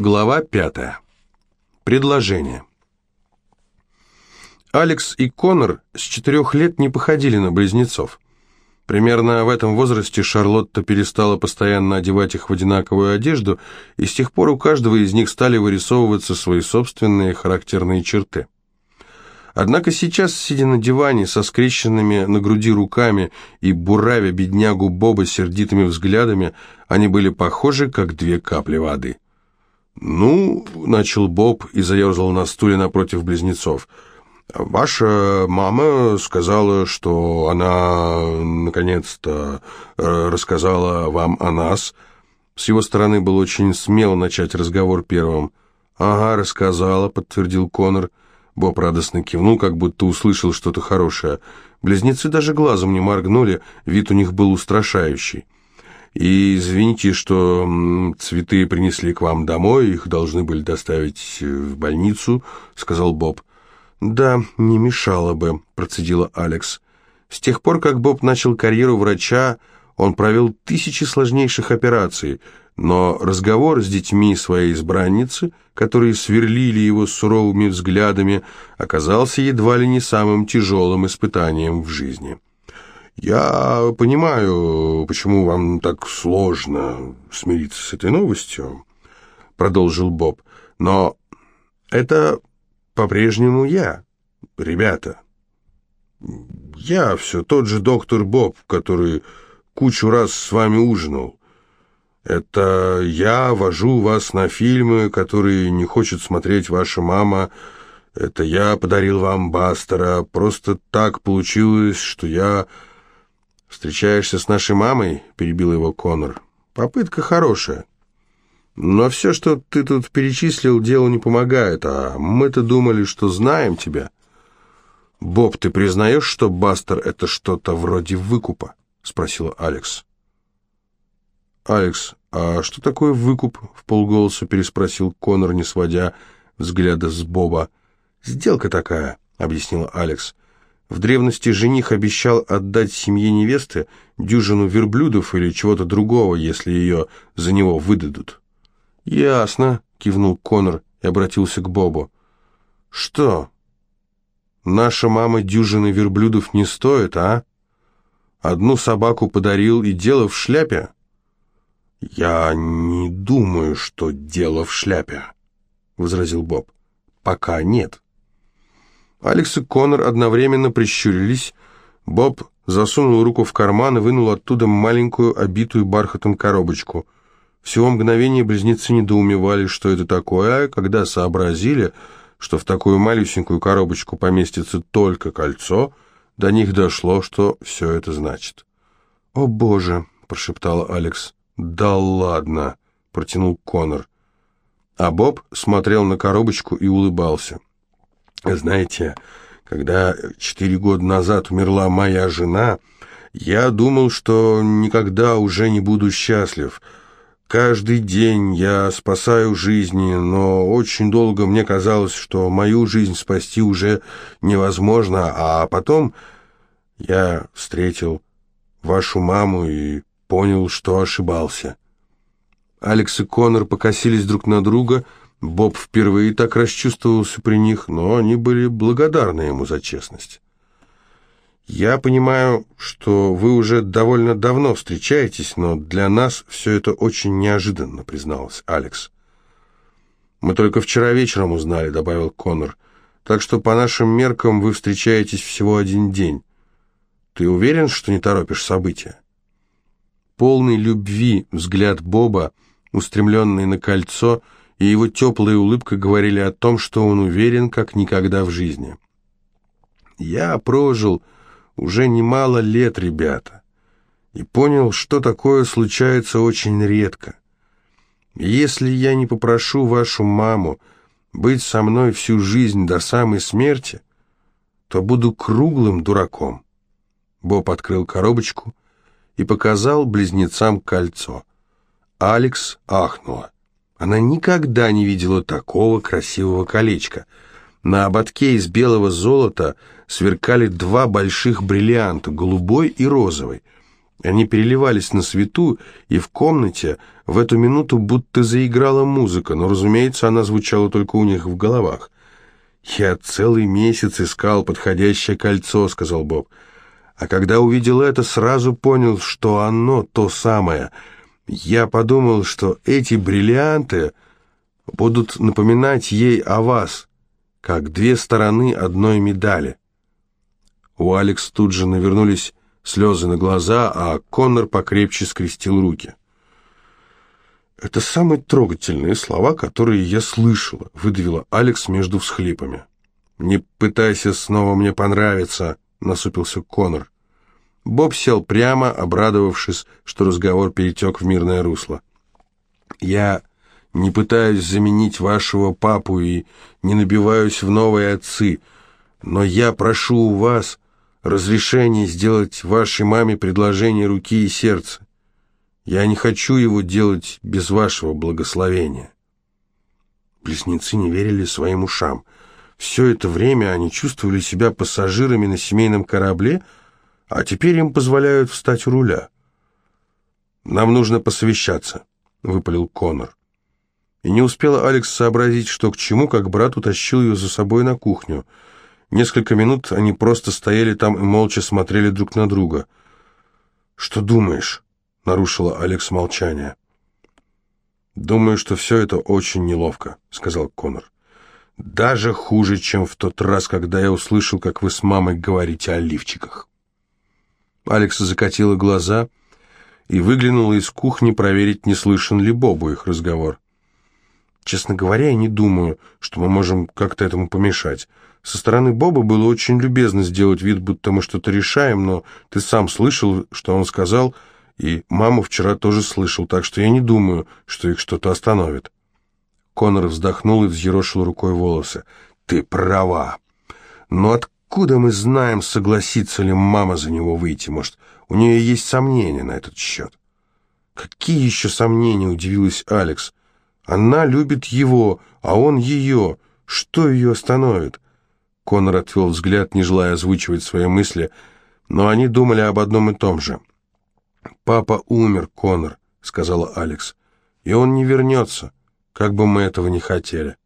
Глава пятая. Предложение. Алекс и Конор с четырех лет не походили на близнецов. Примерно в этом возрасте Шарлотта перестала постоянно одевать их в одинаковую одежду, и с тех пор у каждого из них стали вырисовываться свои собственные характерные черты. Однако сейчас, сидя на диване со скрещенными на груди руками и буравя беднягу Боба сердитыми взглядами, они были похожи, как две капли воды. «Ну», — начал Боб и заерзал на стуле напротив близнецов, — «ваша мама сказала, что она, наконец-то, э, рассказала вам о нас». С его стороны было очень смело начать разговор первым. «Ага, рассказала», — подтвердил Конор. Боб радостно кивнул, как будто услышал что-то хорошее. Близнецы даже глазом не моргнули, вид у них был устрашающий. «И извините, что цветы принесли к вам домой, их должны были доставить в больницу», — сказал Боб. «Да, не мешало бы», — процедила Алекс. С тех пор, как Боб начал карьеру врача, он провел тысячи сложнейших операций, но разговор с детьми своей избранницы, которые сверлили его суровыми взглядами, оказался едва ли не самым тяжелым испытанием в жизни. «Я понимаю, почему вам так сложно смириться с этой новостью», — продолжил Боб, «но это по-прежнему я, ребята. Я все тот же доктор Боб, который кучу раз с вами ужинал. Это я вожу вас на фильмы, которые не хочет смотреть ваша мама. Это я подарил вам Бастера. Просто так получилось, что я... Встречаешься с нашей мамой? Перебил его Конор. Попытка хорошая. Но все, что ты тут перечислил, делу не помогает, а мы-то думали, что знаем тебя. Боб, ты признаешь, что Бастер — это что-то вроде выкупа? Спросила Алекс. Алекс, «А что такое выкуп?» — в полголоса переспросил Конор, не сводя взгляда с Боба. «Сделка такая», — объяснила Алекс. «В древности жених обещал отдать семье невесты дюжину верблюдов или чего-то другого, если ее за него выдадут». «Ясно», — кивнул Конор и обратился к Бобу. «Что? Наша мама дюжины верблюдов не стоит, а? Одну собаку подарил и дело в шляпе?» «Я не думаю, что дело в шляпе», — возразил Боб. «Пока нет». Алекс и Конор одновременно прищурились. Боб засунул руку в карман и вынул оттуда маленькую, обитую бархатом коробочку. Всего мгновение близнецы недоумевали, что это такое, а когда сообразили, что в такую малюсенькую коробочку поместится только кольцо, до них дошло, что все это значит. «О, Боже!» — прошептала Алекс. «Да ладно!» — протянул Конор. А Боб смотрел на коробочку и улыбался. «Знаете, когда четыре года назад умерла моя жена, я думал, что никогда уже не буду счастлив. Каждый день я спасаю жизни, но очень долго мне казалось, что мою жизнь спасти уже невозможно, а потом я встретил вашу маму и понял, что ошибался. Алекс и Конор покосились друг на друга. Боб впервые так расчувствовался при них, но они были благодарны ему за честность. «Я понимаю, что вы уже довольно давно встречаетесь, но для нас все это очень неожиданно», — призналась Алекс. «Мы только вчера вечером узнали», — добавил Конор. «Так что по нашим меркам вы встречаетесь всего один день. Ты уверен, что не торопишь события?» Полный любви взгляд Боба, устремленный на кольцо, и его теплая улыбка говорили о том, что он уверен, как никогда в жизни. «Я прожил уже немало лет, ребята, и понял, что такое случается очень редко. Если я не попрошу вашу маму быть со мной всю жизнь до самой смерти, то буду круглым дураком». Боб открыл коробочку и показал близнецам кольцо. Алекс ахнула. Она никогда не видела такого красивого колечка. На ободке из белого золота сверкали два больших бриллианта, голубой и розовый. Они переливались на свету, и в комнате в эту минуту будто заиграла музыка, но, разумеется, она звучала только у них в головах. «Я целый месяц искал подходящее кольцо», — сказал Боб. «А когда увидел это, сразу понял, что оно то самое. Я подумал, что эти бриллианты будут напоминать ей о вас, как две стороны одной медали». У Алекс тут же навернулись слезы на глаза, а Коннор покрепче скрестил руки. «Это самые трогательные слова, которые я слышала», — выдавила Алекс между всхлипами. «Не пытайся снова мне понравиться», — насупился Коннор. Боб сел прямо, обрадовавшись, что разговор перетек в мирное русло. «Я не пытаюсь заменить вашего папу и не набиваюсь в новые отцы, но я прошу у вас разрешение сделать вашей маме предложение руки и сердца. Я не хочу его делать без вашего благословения». Близнецы не верили своим ушам. Все это время они чувствовали себя пассажирами на семейном корабле, а теперь им позволяют встать у руля. «Нам нужно посовещаться», — выпалил Конор. И не успела Алекс сообразить, что к чему, как брат утащил ее за собой на кухню — Несколько минут они просто стояли там и молча смотрели друг на друга. «Что думаешь?» — нарушила Алекс молчание. «Думаю, что все это очень неловко», — сказал Конор. «Даже хуже, чем в тот раз, когда я услышал, как вы с мамой говорите о лифчиках». Алекс закатила глаза и выглянула из кухни проверить, не слышен ли Бобу их разговор. «Честно говоря, я не думаю, что мы можем как-то этому помешать. Со стороны Боба было очень любезно сделать вид, будто мы что-то решаем, но ты сам слышал, что он сказал, и маму вчера тоже слышал, так что я не думаю, что их что-то остановит». Конор вздохнул и взъерошил рукой волосы. «Ты права. Но откуда мы знаем, согласится ли мама за него выйти? Может, у нее есть сомнения на этот счет?» «Какие еще сомнения?» — удивилась Алекс. «Она любит его, а он ее. Что ее остановит?» Конор отвел взгляд, не желая озвучивать свои мысли, но они думали об одном и том же. «Папа умер, Конор», — сказала Алекс, — «и он не вернется, как бы мы этого не хотели».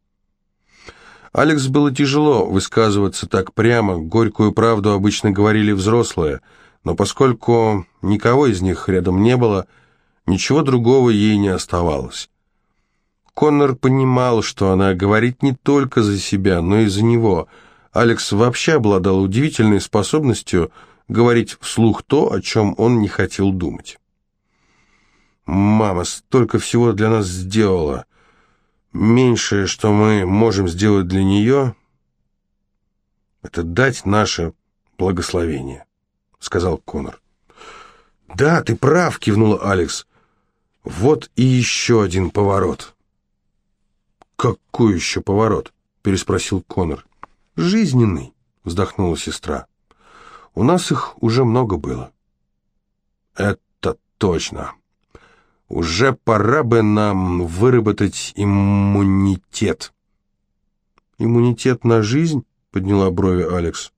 Алекс было тяжело высказываться так прямо, горькую правду обычно говорили взрослые, но поскольку никого из них рядом не было, ничего другого ей не оставалось. Коннор понимал, что она говорит не только за себя, но и за него — Алекс вообще обладал удивительной способностью говорить вслух то, о чем он не хотел думать. «Мама столько всего для нас сделала. Меньшее, что мы можем сделать для нее, это дать наше благословение», — сказал Конор. «Да, ты прав», — кивнула Алекс. «Вот и еще один поворот». «Какой еще поворот?» — переспросил Конор. «Жизненный», — вздохнула сестра. «У нас их уже много было». «Это точно. Уже пора бы нам выработать иммунитет». «Иммунитет на жизнь?» — подняла брови Алекс.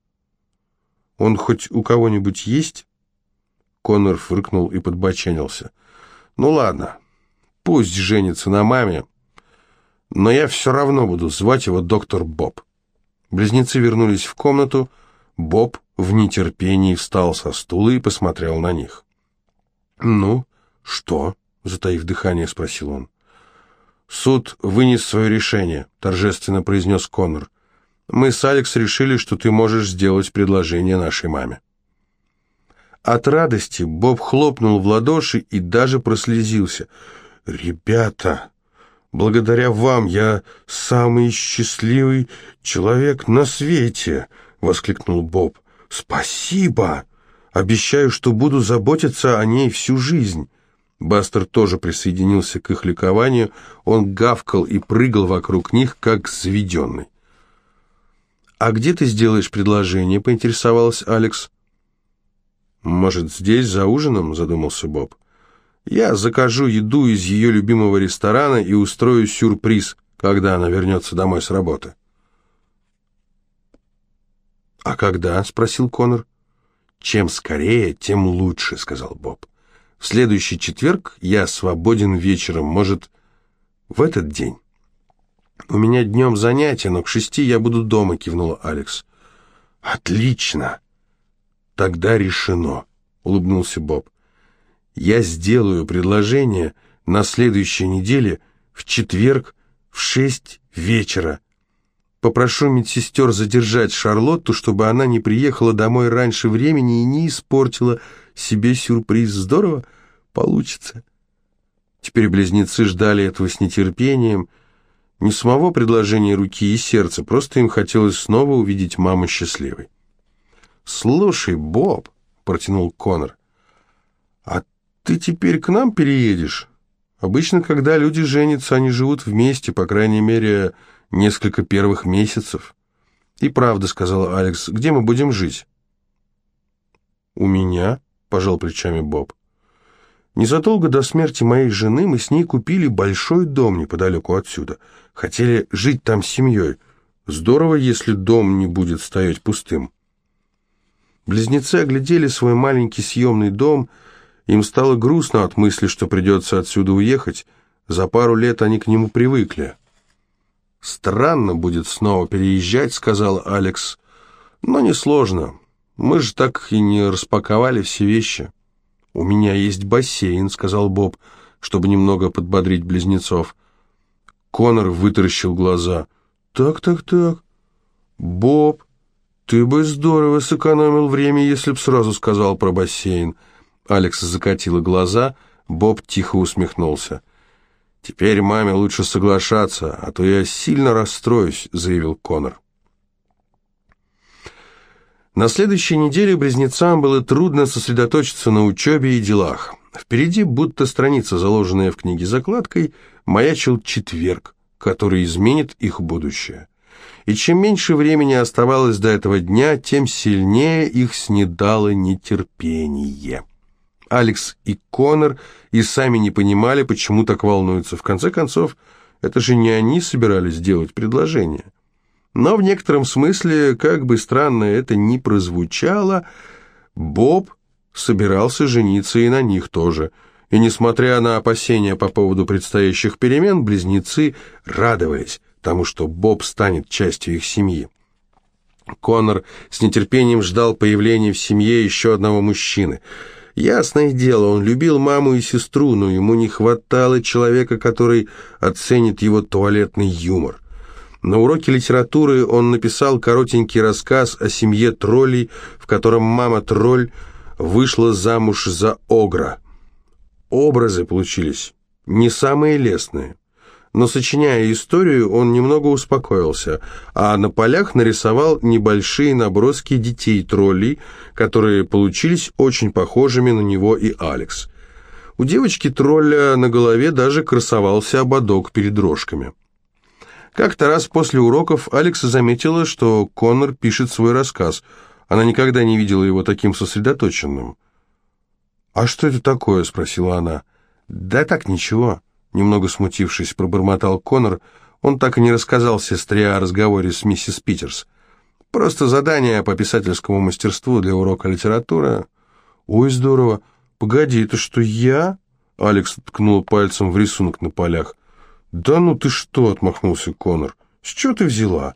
«Он хоть у кого-нибудь есть?» Коннор фыркнул и подбоченился. «Ну ладно, пусть женится на маме, но я все равно буду звать его доктор Боб». Близнецы вернулись в комнату. Боб в нетерпении встал со стула и посмотрел на них. «Ну, что?» — затаив дыхание, спросил он. «Суд вынес свое решение», — торжественно произнес Коннор. «Мы с Алекс решили, что ты можешь сделать предложение нашей маме». От радости Боб хлопнул в ладоши и даже прослезился. «Ребята!» Благодаря вам я самый счастливый человек на свете!» — воскликнул Боб. «Спасибо! Обещаю, что буду заботиться о ней всю жизнь!» Бастер тоже присоединился к их ликованию. Он гавкал и прыгал вокруг них, как заведенный. «А где ты сделаешь предложение?» — поинтересовалась Алекс. «Может, здесь, за ужином?» — задумался Боб. Я закажу еду из ее любимого ресторана и устрою сюрприз, когда она вернется домой с работы. «А когда?» — спросил Конор. «Чем скорее, тем лучше», — сказал Боб. «В следующий четверг я свободен вечером, может, в этот день». «У меня днем занятия, но к шести я буду дома», — кивнула Алекс. «Отлично!» «Тогда решено», — улыбнулся Боб. «Я сделаю предложение на следующей неделе в четверг в шесть вечера. Попрошу медсестер задержать Шарлотту, чтобы она не приехала домой раньше времени и не испортила себе сюрприз. Здорово получится». Теперь близнецы ждали этого с нетерпением, — не самого предложения руки и сердца, просто им хотелось снова увидеть маму счастливой. «Слушай, Боб», — протянул Конор, — «а ты теперь к нам переедешь? Обычно, когда люди женятся, они живут вместе, по крайней мере, несколько первых месяцев». «И правда», — сказала Алекс, — «где мы будем жить?» «У меня», — пожал плечами Боб. Незадолго до смерти моей жены мы с ней купили большой дом неподалеку отсюда. Хотели жить там с семьей. Здорово, если дом не будет стоять пустым. Близнецы оглядели свой маленький съемный дом. Им стало грустно от мысли, что придется отсюда уехать. За пару лет они к нему привыкли. «Странно будет снова переезжать», — сказал Алекс. «Но несложно. Мы же так и не распаковали все вещи». «У меня есть бассейн», — сказал Боб, чтобы немного подбодрить близнецов. Конор вытаращил глаза. «Так, так, так. Боб, ты бы здорово сэкономил время, если б сразу сказал про бассейн». Алекс закатила глаза, Боб тихо усмехнулся. «Теперь маме лучше соглашаться, а то я сильно расстроюсь», — заявил Конор. На следующей неделе близнецам было трудно сосредоточиться на учебе и делах. Впереди, будто страница, заложенная в книге закладкой, маячил четверг, который изменит их будущее. И чем меньше времени оставалось до этого дня, тем сильнее их снедало нетерпение. Алекс и Конор и сами не понимали, почему так волнуются. В конце концов, это же не они собирались делать предложение. Но в некотором смысле, как бы странно это ни прозвучало, Боб собирался жениться и на них тоже. И несмотря на опасения по поводу предстоящих перемен, близнецы радовались тому, что Боб станет частью их семьи. Конор с нетерпением ждал появления в семье еще одного мужчины. Ясное дело, он любил маму и сестру, но ему не хватало человека, который оценит его туалетный юмор. На уроке литературы он написал коротенький рассказ о семье троллей, в котором мама-тролль вышла замуж за Огра. Образы получились не самые лестные. Но, сочиняя историю, он немного успокоился, а на полях нарисовал небольшие наброски детей-троллей, которые получились очень похожими на него и Алекс. У девочки-тролля на голове даже красовался ободок перед рожками. Как-то раз после уроков Алекса заметила, что Коннор пишет свой рассказ. Она никогда не видела его таким сосредоточенным. «А что это такое?» — спросила она. «Да так, ничего», — немного смутившись, пробормотал Коннор. Он так и не рассказал сестре о разговоре с миссис Питерс. «Просто задание по писательскому мастерству для урока литературы». «Ой, здорово! Погоди, это что, я?» Алекс ткнул пальцем в рисунок на полях. «Да ну ты что!» — отмахнулся Конор. «С чего ты взяла?»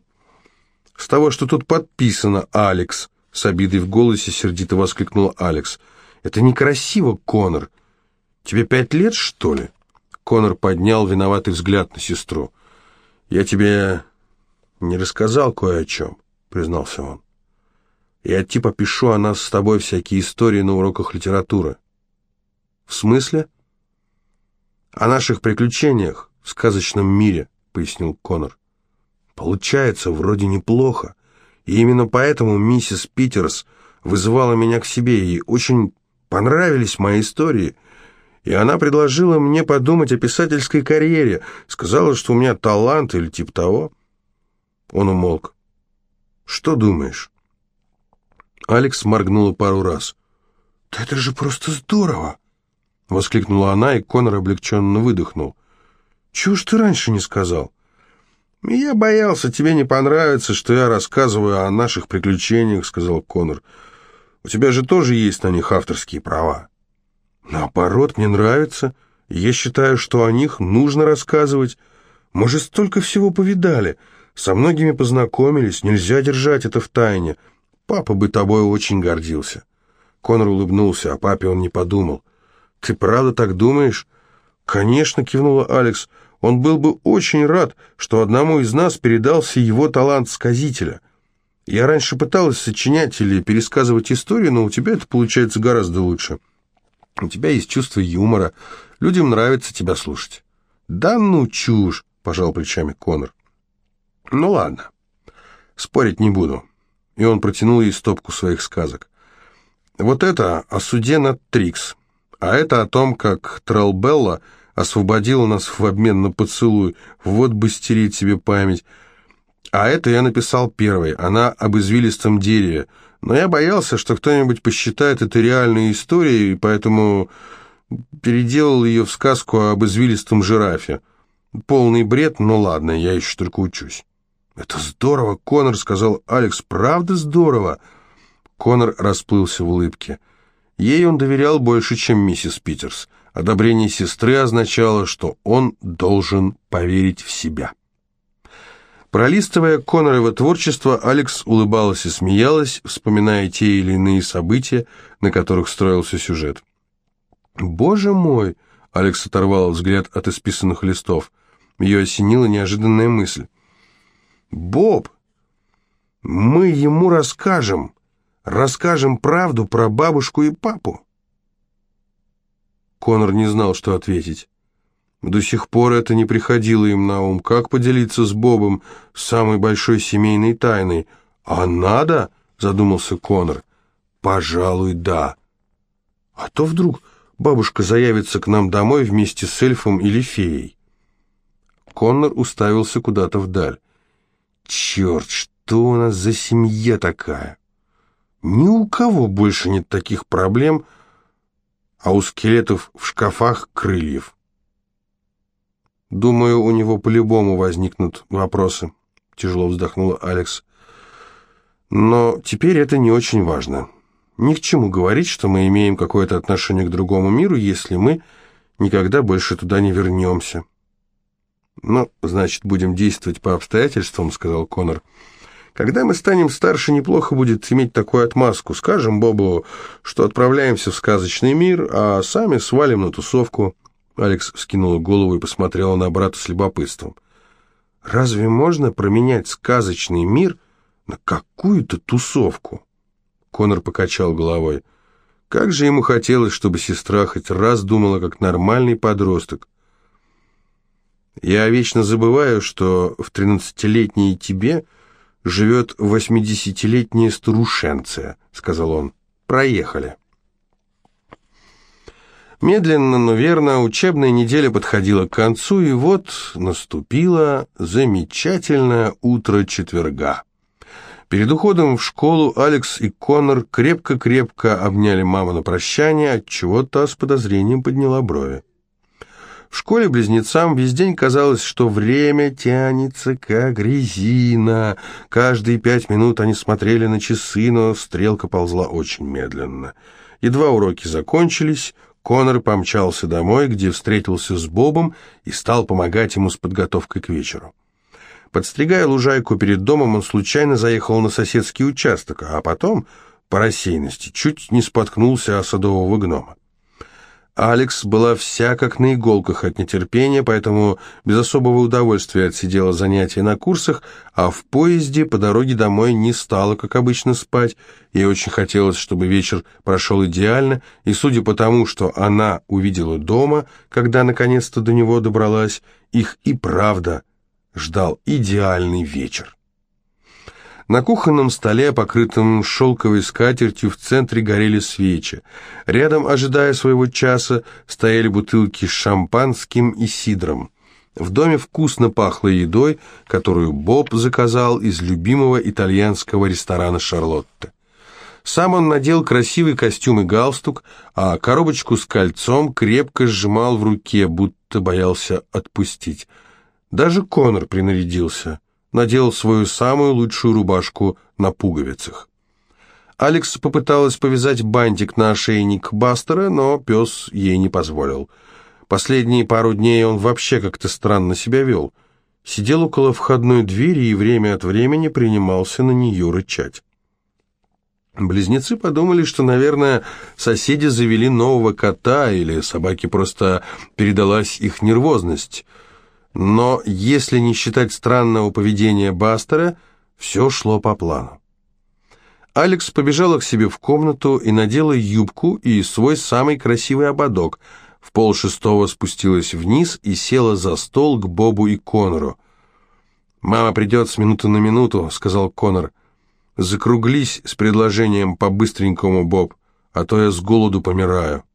«С того, что тут подписано «Алекс», — с обидой в голосе сердито воскликнул Алекс. «Это некрасиво, Конор. Тебе пять лет, что ли?» Конор поднял виноватый взгляд на сестру. «Я тебе не рассказал кое о чем», — признался он. «Я типа пишу о нас с тобой всякие истории на уроках литературы». «В смысле?» «О наших приключениях в сказочном мире», — пояснил Конор. «Получается, вроде неплохо. И именно поэтому миссис Питерс вызывала меня к себе, и очень понравились мои истории. И она предложила мне подумать о писательской карьере, сказала, что у меня талант или типа того». Он умолк. «Что думаешь?» Алекс моргнула пару раз. «Да это же просто здорово!» Воскликнула она, и Конор облегченно выдохнул. Чего ж ты раньше не сказал? Я боялся, тебе не понравится, что я рассказываю о наших приключениях, сказал Конор. У тебя же тоже есть на них авторские права». «Наоборот, мне нравится. Я считаю, что о них нужно рассказывать. Мы же столько всего повидали. Со многими познакомились, нельзя держать это в тайне. Папа бы тобой очень гордился». Конор улыбнулся, о папе он не подумал. «Ты правда так думаешь?» «Конечно», — кивнула Алекс. «Он был бы очень рад, что одному из нас передался его талант сказителя. Я раньше пыталась сочинять или пересказывать историю, но у тебя это получается гораздо лучше. У тебя есть чувство юмора. Людям нравится тебя слушать». «Да ну, чушь!» — пожал плечами Конор. «Ну ладно, спорить не буду». И он протянул ей стопку своих сказок. «Вот это о суде над Трикс, а это о том, как Тралбелла освободила нас в обмен на поцелуй. Вот бы стереть себе память. А это я написал первой, она об извилистом дереве. Но я боялся, что кто-нибудь посчитает это реальной историей, поэтому переделал ее в сказку об извилистом жирафе. Полный бред, но ладно, я еще только учусь. «Это здорово, Конор», — сказал Алекс. «Правда здорово?» Конор расплылся в улыбке. Ей он доверял больше, чем миссис Питерс. Одобрение сестры означало, что он должен поверить в себя. Пролистывая Коннорово творчество, Алекс улыбалась и смеялась, вспоминая те или иные события, на которых строился сюжет. «Боже мой!» — Алекс оторвал взгляд от исписанных листов. Ее осенила неожиданная мысль. «Боб, мы ему расскажем, расскажем правду про бабушку и папу». Конор не знал, что ответить. До сих пор это не приходило им на ум. Как поделиться с Бобом самой большой семейной тайной? «А надо?» — задумался Конор. «Пожалуй, да. А то вдруг бабушка заявится к нам домой вместе с эльфом или феей». Коннор уставился куда-то вдаль. Черт, что у нас за семья такая? Ни у кого больше нет таких проблем, а у скелетов в шкафах крыльев. Думаю, у него по-любому возникнут вопросы, тяжело вздохнула Алекс. Но теперь это не очень важно. Ни к чему говорить, что мы имеем какое-то отношение к другому миру, если мы никогда больше туда не вернемся. «Ну, значит, будем действовать по обстоятельствам», — сказал Конор. «Когда мы станем старше, неплохо будет иметь такую отмазку. Скажем Бобу, что отправляемся в сказочный мир, а сами свалим на тусовку». Алекс вскинула голову и посмотрела на брата с любопытством. «Разве можно променять сказочный мир на какую-то тусовку?» Конор покачал головой. Как же ему хотелось, чтобы сестра хоть раз думала, как нормальный подросток. Я вечно забываю, что в тринадцатилетней тебе живет восьмидесятилетняя старушенция, сказал он. Проехали. Медленно, но верно, учебная неделя подходила к концу, и вот наступило замечательное утро четверга. Перед уходом в школу Алекс и Конор крепко-крепко обняли маму на прощание, отчего та с подозрением подняла брови. В школе близнецам весь день казалось, что время тянется как резина. Каждые пять минут они смотрели на часы, но стрелка ползла очень медленно. Едва уроки закончились, Конор помчался домой, где встретился с Бобом и стал помогать ему с подготовкой к вечеру. Подстригая лужайку перед домом, он случайно заехал на соседский участок, а потом, по рассеянности, чуть не споткнулся о садового гнома. Алекс была вся как на иголках от нетерпения, поэтому без особого удовольствия отсидела занятия на курсах, а в поезде по дороге домой не стала, как обычно, спать. Ей очень хотелось, чтобы вечер прошел идеально, и судя по тому, что она увидела дома, когда наконец-то до него добралась, их и правда ждал идеальный вечер. На кухонном столе, покрытом шелковой скатертью, в центре горели свечи. Рядом, ожидая своего часа, стояли бутылки с шампанским и сидром. В доме вкусно пахло едой, которую Боб заказал из любимого итальянского ресторана «Шарлотте». Сам он надел красивый костюм и галстук, а коробочку с кольцом крепко сжимал в руке, будто боялся отпустить. Даже Конор принарядился надел свою самую лучшую рубашку на пуговицах. Алекс попыталась повязать бантик на ошейник Бастера, но пес ей не позволил. Последние пару дней он вообще как-то странно себя вел. Сидел около входной двери и время от времени принимался на нее рычать. Близнецы подумали, что, наверное, соседи завели нового кота или собаке просто передалась их нервозность. Но если не считать странного поведения Бастера, все шло по плану. Алекс побежала к себе в комнату и надела юбку и свой самый красивый ободок. В полшестого спустилась вниз и села за стол к Бобу и Конору. «Мама придет с минуты на минуту», — сказал Конор. Закруглись с предложением по-быстренькому, Боб, а то я с голоду помираю.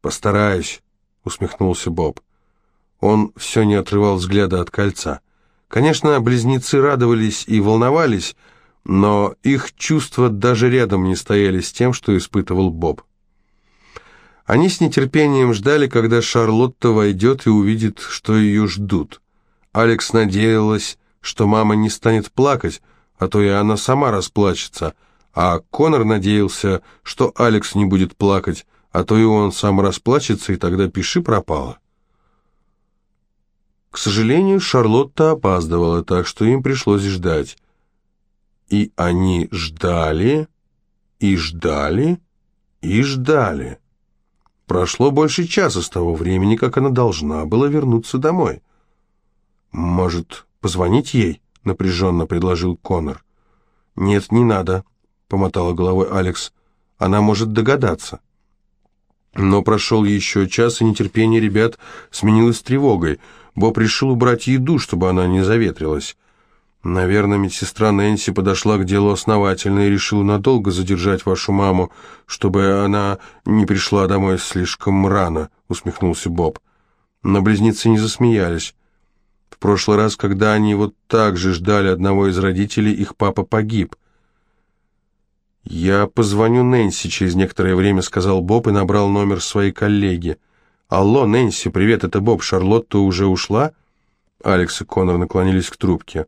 Постараюсь, усмехнулся Боб. Он все не отрывал взгляда от кольца. Конечно, близнецы радовались и волновались, но их чувства даже рядом не стояли с тем, что испытывал Боб. Они с нетерпением ждали, когда Шарлотта войдет и увидит, что ее ждут. Алекс надеялась, что мама не станет плакать, а то и она сама расплачется, а Конор надеялся, что Алекс не будет плакать, а то и он сам расплачется, и тогда пиши пропало. К сожалению, Шарлотта опаздывала, так что им пришлось ждать. И они ждали, и ждали, и ждали. Прошло больше часа с того времени, как она должна была вернуться домой. Может, позвонить ей? напряженно предложил Конор. «Нет, не надо», — помотала головой Алекс. «Она может догадаться». Но прошел еще час, и нетерпение ребят сменилось тревогой. Боб решил убрать еду, чтобы она не заветрилась. Наверное, медсестра Нэнси подошла к делу основательно и решила надолго задержать вашу маму, чтобы она не пришла домой слишком рано, усмехнулся Боб. Но близнецы не засмеялись. В прошлый раз, когда они вот так же ждали одного из родителей, их папа погиб. «Я позвоню Нэнси через некоторое время», — сказал Боб и набрал номер своей коллеги. «Алло, Нэнси, привет, это Боб. Шарлотта уже ушла?» Алекс и Конор наклонились к трубке.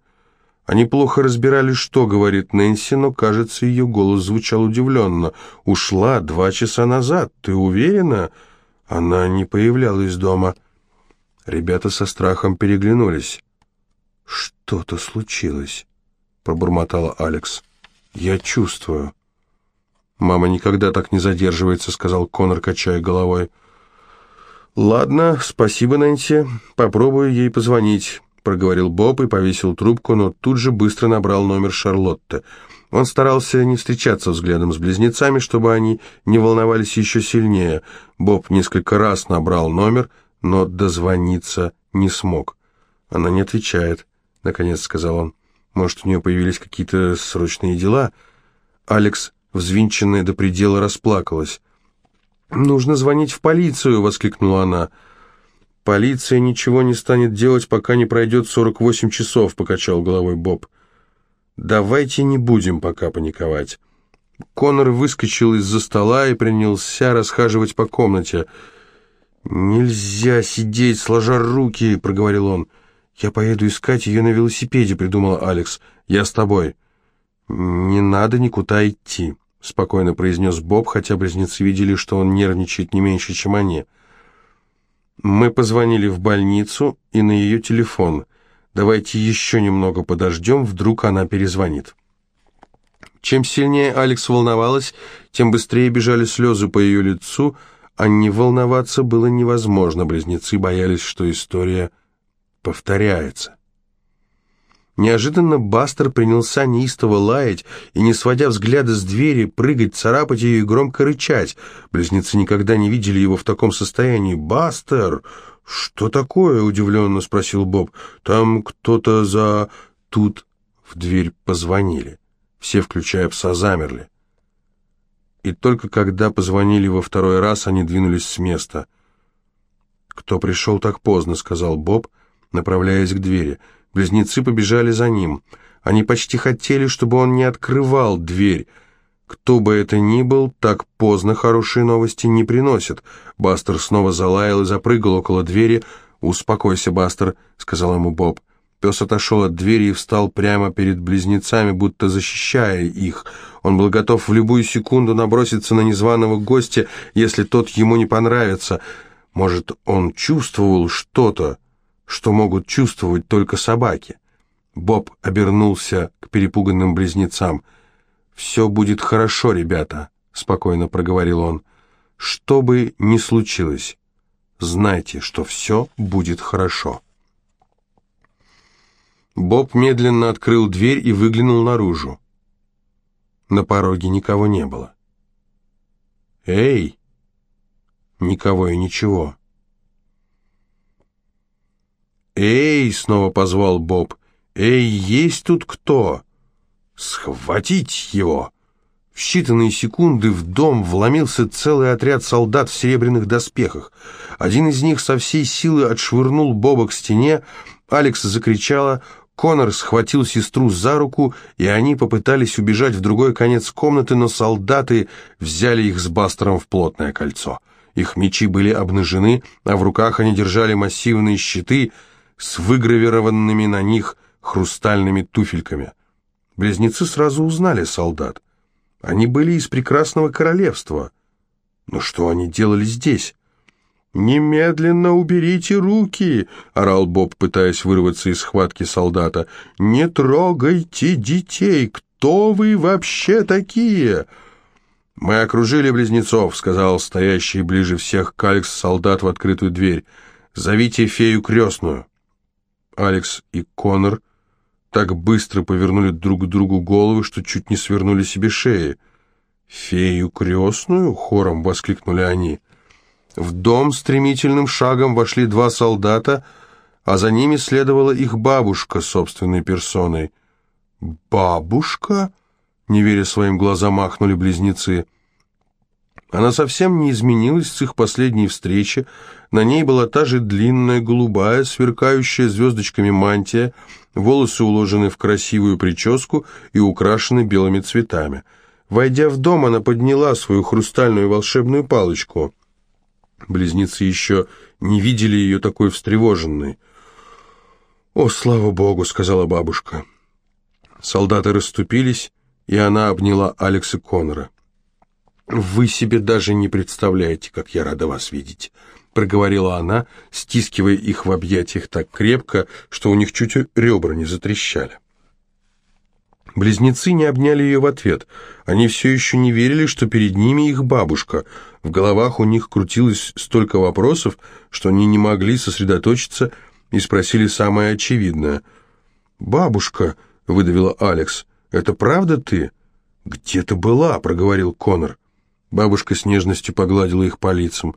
Они плохо разбирали, что говорит Нэнси, но, кажется, ее голос звучал удивленно. «Ушла два часа назад, ты уверена?» Она не появлялась дома. Ребята со страхом переглянулись. «Что-то случилось», — пробормотала Алекс. «Я чувствую». «Мама никогда так не задерживается», — сказал Конор, качая головой. «Ладно, спасибо, Нэнси. Попробую ей позвонить», — проговорил Боб и повесил трубку, но тут же быстро набрал номер Шарлотты. Он старался не встречаться взглядом с близнецами, чтобы они не волновались еще сильнее. Боб несколько раз набрал номер, но дозвониться не смог. «Она не отвечает», — наконец сказал он. «Может, у нее появились какие-то срочные дела?» Алекс, взвинченная до предела, расплакалась. «Нужно звонить в полицию!» — воскликнула она. «Полиция ничего не станет делать, пока не пройдет 48 часов», — покачал головой Боб. «Давайте не будем пока паниковать». Конор выскочил из-за стола и принялся расхаживать по комнате — «Нельзя сидеть, сложа руки», — проговорил он. «Я поеду искать ее на велосипеде», — придумала Алекс. «Я с тобой». «Не надо никуда идти», — спокойно произнес Боб, хотя близнецы видели, что он нервничает не меньше, чем они. «Мы позвонили в больницу и на ее телефон. Давайте еще немного подождем, вдруг она перезвонит». Чем сильнее Алекс волновалась, тем быстрее бежали слезы по ее лицу, — а не волноваться было невозможно, близнецы боялись, что история повторяется. Неожиданно Бастер принялся неистово лаять и, не сводя взгляда с двери, прыгать, царапать ее и громко рычать. Близнецы никогда не видели его в таком состоянии. «Бастер! Что такое?» — удивленно спросил Боб. «Там кто-то за...» Тут в дверь позвонили. Все, включая пса, замерли и только когда позвонили во второй раз, они двинулись с места. «Кто пришел так поздно?» — сказал Боб, направляясь к двери. Близнецы побежали за ним. Они почти хотели, чтобы он не открывал дверь. Кто бы это ни был, так поздно хорошие новости не приносят. Бастер снова залаял и запрыгал около двери. «Успокойся, Бастер», — сказал ему Боб. Пес отошел от двери и встал прямо перед близнецами, будто защищая их. Он был готов в любую секунду наброситься на незваного гостя, если тот ему не понравится. Может, он чувствовал что-то, что могут чувствовать только собаки. Боб обернулся к перепуганным близнецам. «Все будет хорошо, ребята», — спокойно проговорил он. «Что бы ни случилось, знайте, что все будет хорошо». Боб медленно открыл дверь и выглянул наружу. На пороге никого не было. «Эй!» Никого и ничего. «Эй!» — снова позвал Боб. «Эй, есть тут кто?» «Схватить его!» В считанные секунды в дом вломился целый отряд солдат в серебряных доспехах. Один из них со всей силы отшвырнул Боба к стене, Алекс закричала, Конор схватил сестру за руку, и они попытались убежать в другой конец комнаты, но солдаты взяли их с Бастером в плотное кольцо. Их мечи были обнажены, а в руках они держали массивные щиты с выгравированными на них хрустальными туфельками. Близнецы сразу узнали солдат. Они были из прекрасного королевства. Но что они делали здесь? «Немедленно уберите руки!» — орал Боб, пытаясь вырваться из схватки солдата. «Не трогайте детей! Кто вы вообще такие?» «Мы окружили близнецов», — сказал стоящий ближе всех к Алекс солдат в открытую дверь. «Зовите фею крестную». Алекс и Конор так быстро повернули друг к другу головы, что чуть не свернули себе шеи. «Фею крестную?» — хором воскликнули они. В дом стремительным шагом вошли два солдата, а за ними следовала их бабушка собственной персоной. «Бабушка?» — не веря своим глазам, махнули близнецы. Она совсем не изменилась с их последней встречи. На ней была та же длинная, голубая, сверкающая звездочками мантия, волосы уложены в красивую прическу и украшены белыми цветами. Войдя в дом, она подняла свою хрустальную волшебную палочку — Близнецы еще не видели ее такой встревоженной. «О, слава богу!» — сказала бабушка. Солдаты расступились, и она обняла Алекса Коннора. «Вы себе даже не представляете, как я рада вас видеть», — проговорила она, стискивая их в объятиях так крепко, что у них чуть ребра не затрещали. Близнецы не обняли ее в ответ. Они все еще не верили, что перед ними их бабушка. В головах у них крутилось столько вопросов, что они не могли сосредоточиться и спросили самое очевидное. «Бабушка», — выдавила Алекс, — «это правда ты?» «Где ты была?» — проговорил Конор. Бабушка с нежностью погладила их по лицам.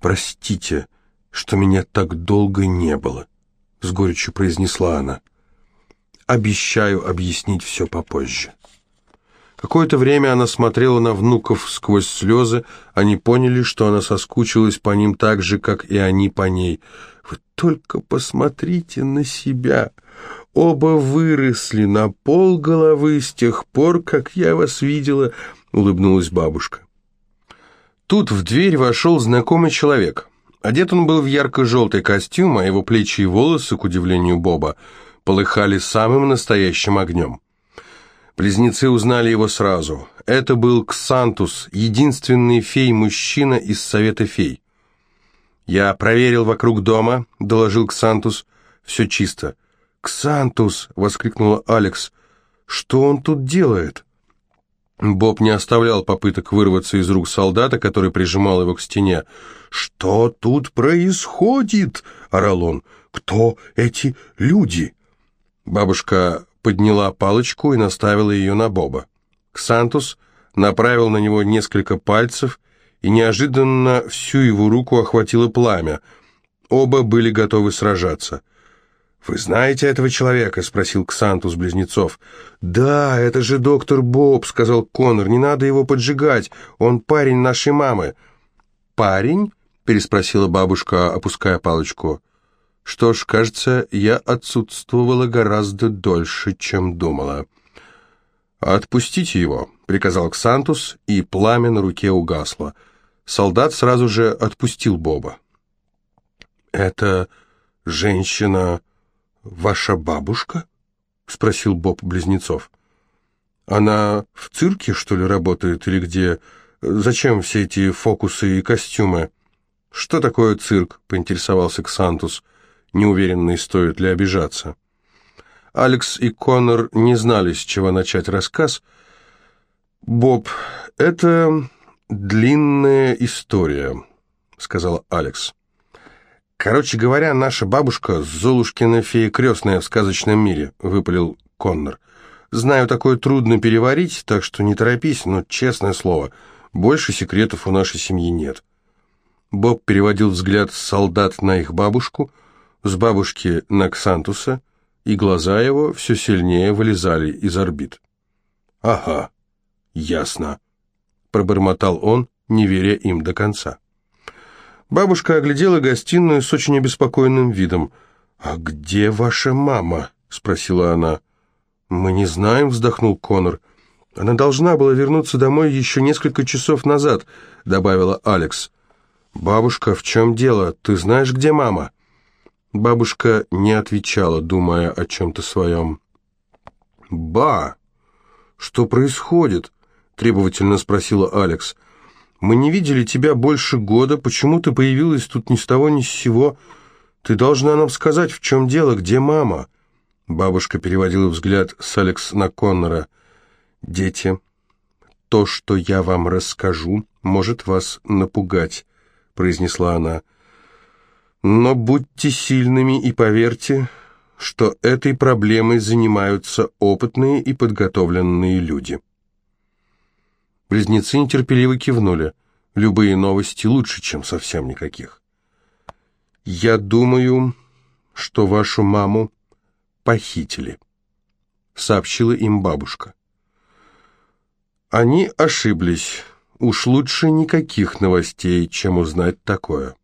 «Простите, что меня так долго не было», — с горечью произнесла она. Обещаю объяснить все попозже. Какое-то время она смотрела на внуков сквозь слезы. Они поняли, что она соскучилась по ним так же, как и они по ней. «Вы только посмотрите на себя! Оба выросли на пол головы с тех пор, как я вас видела», — улыбнулась бабушка. Тут в дверь вошел знакомый человек. Одет он был в ярко-желтый костюм, а его плечи и волосы, к удивлению Боба, — полыхали самым настоящим огнем. Близнецы узнали его сразу. Это был Ксантус, единственный фей-мужчина из Совета фей. «Я проверил вокруг дома», — доложил Ксантус. «Все чисто». «Ксантус!» — воскликнула Алекс. «Что он тут делает?» Боб не оставлял попыток вырваться из рук солдата, который прижимал его к стене. «Что тут происходит?» — орал он. «Кто эти люди?» Бабушка подняла палочку и наставила ее на Боба. Ксантус направил на него несколько пальцев, и неожиданно всю его руку охватило пламя. Оба были готовы сражаться. «Вы знаете этого человека?» — спросил Ксантус близнецов. «Да, это же доктор Боб», — сказал Конор. «Не надо его поджигать, он парень нашей мамы». «Парень?» — переспросила бабушка, опуская палочку. Что ж, кажется, я отсутствовала гораздо дольше, чем думала. «Отпустите его», — приказал Ксантус, и пламя на руке угасло. Солдат сразу же отпустил Боба. «Это женщина «Ваша бабушка?» — спросил Боб Близнецов. «Она в цирке, что ли, работает, или где? Зачем все эти фокусы и костюмы?» «Что такое цирк?» — поинтересовался Ксантус, неуверенный, стоит ли обижаться. Алекс и Коннор не знали, с чего начать рассказ. «Боб, это длинная история», — сказал Алекс. «Короче говоря, наша бабушка — Золушкина фея крестная в сказочном мире», — выпалил Коннор. «Знаю, такое трудно переварить, так что не торопись, но, честное слово, больше секретов у нашей семьи нет». Боб переводил взгляд с солдат на их бабушку, с бабушки на Ксантуса, и глаза его все сильнее вылезали из орбит. «Ага, ясно», — пробормотал он, не веря им до конца. Бабушка оглядела гостиную с очень обеспокоенным видом. «А где ваша мама?» — спросила она. «Мы не знаем», — вздохнул Конор. «Она должна была вернуться домой еще несколько часов назад», — добавила Алекс. «Бабушка, в чем дело? Ты знаешь, где мама?» Бабушка не отвечала, думая о чем-то своем. «Ба! Что происходит?» — требовательно спросила Алекс. «Алекс». Мы не видели тебя больше года, почему ты появилась тут ни с того ни с сего? Ты должна нам сказать, в чем дело, где мама?» Бабушка переводила взгляд с Алекс на Коннора. «Дети, то, что я вам расскажу, может вас напугать», — произнесла она. «Но будьте сильными и поверьте, что этой проблемой занимаются опытные и подготовленные люди». Близнецы нетерпеливо кивнули. Любые новости лучше, чем совсем никаких. «Я думаю, что вашу маму похитили», — сообщила им бабушка. Они ошиблись. Уж лучше никаких новостей, чем узнать такое.